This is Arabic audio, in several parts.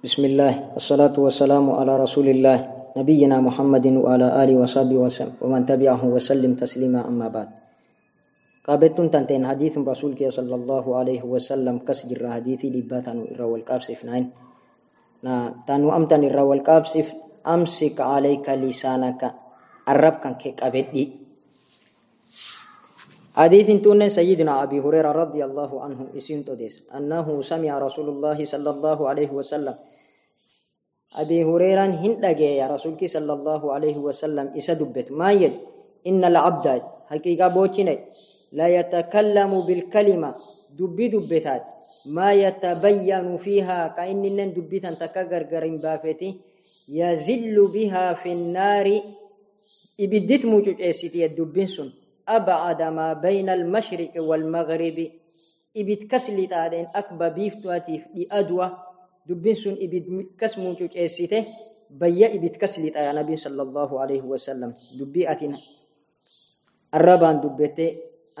بسم الله والصلاة والسلام على رسول الله نبينا محمد وعلى آله وصحبه وسلم ومن تبعه وسلم تسليما أما بعد قابتون تنتين حديث رسول صلى الله عليه وسلم كسجر حديثي لباتان إرى والقابسف نين نا تانو أمتن إرى والقابسف أمسك عليك لسانك الرب كان كيك أبدي حديث تون سيدنا أبي هريرة رضي الله عنه اسم تدس أنه سمع رسول الله صلى الله عليه وسلم أبي هريرة هندق يا رسولك صلى الله عليه وسلم إسدبت ما يد. إن العبد حقيقة بوچنة لا يتكلم بالكلمة. دبي دبتات. ما يتبين فيها كأن دبتا تكغر غرين بافتي يزل بها في النار. إبدت موجود إسيتي الدبين سن. أبعد ما بين المشرق والمغرب. إبت تادين. أكبر بيفتواتي في أدوى. Dubbiin sun ibid kas mucuceessite bayya ibid kas lixa nabiin sala allahu alaihi wasalam dubbii atin arrabaan dubbette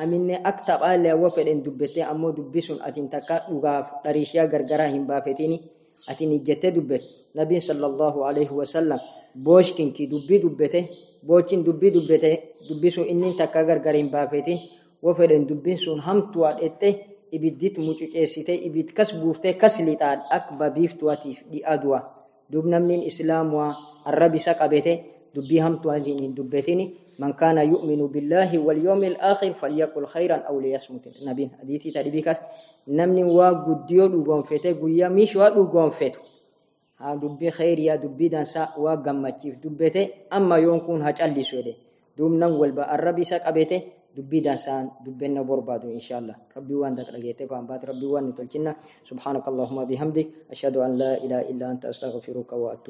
aminne ak taphaalee awwa fedhen dubbette ammoo dubbii sun atin takka dhugaaf dhariishiyaa gargaraa hin baafetini atin ijjette dubbet. Nabiin sala allahu alaihi wasalam booshkinki dubbii dubbete boochin dubbii dubbete dubbii sun inni takka gargar hin baafetin wo fedhen dubbiin sun hamtuwaa dhette ibiddit mucuceessite ibid kas buuftee kas lixaadh ak babiiftuwatiif dhi'aduwa dub namnin islaamuwa arrab isa qabete dubbii hamtuwatiin hin dubbetini man kaana yu'minu billaahi walyoomi alaakhir falyaqul khayran aw liyasmut nabiin hadiitii tadhibii kas namni waa guddiyoo dhugoonfete guyyaa miishwaa dhugoonfetu haa dubbii khayriyaa dubbii dansaa waa gammachiif dubbete amma yoon kun ha callisu jedhe duub nan walba arrab isa qabete دبيداسان دبنا بربادو إن شاء الله. ربي وان دكرجيت بام بات ربي وان تلكنا سبحانك اللهم بحمدك أشهد أن لا إله إلا أنت أستغفرك وأتوب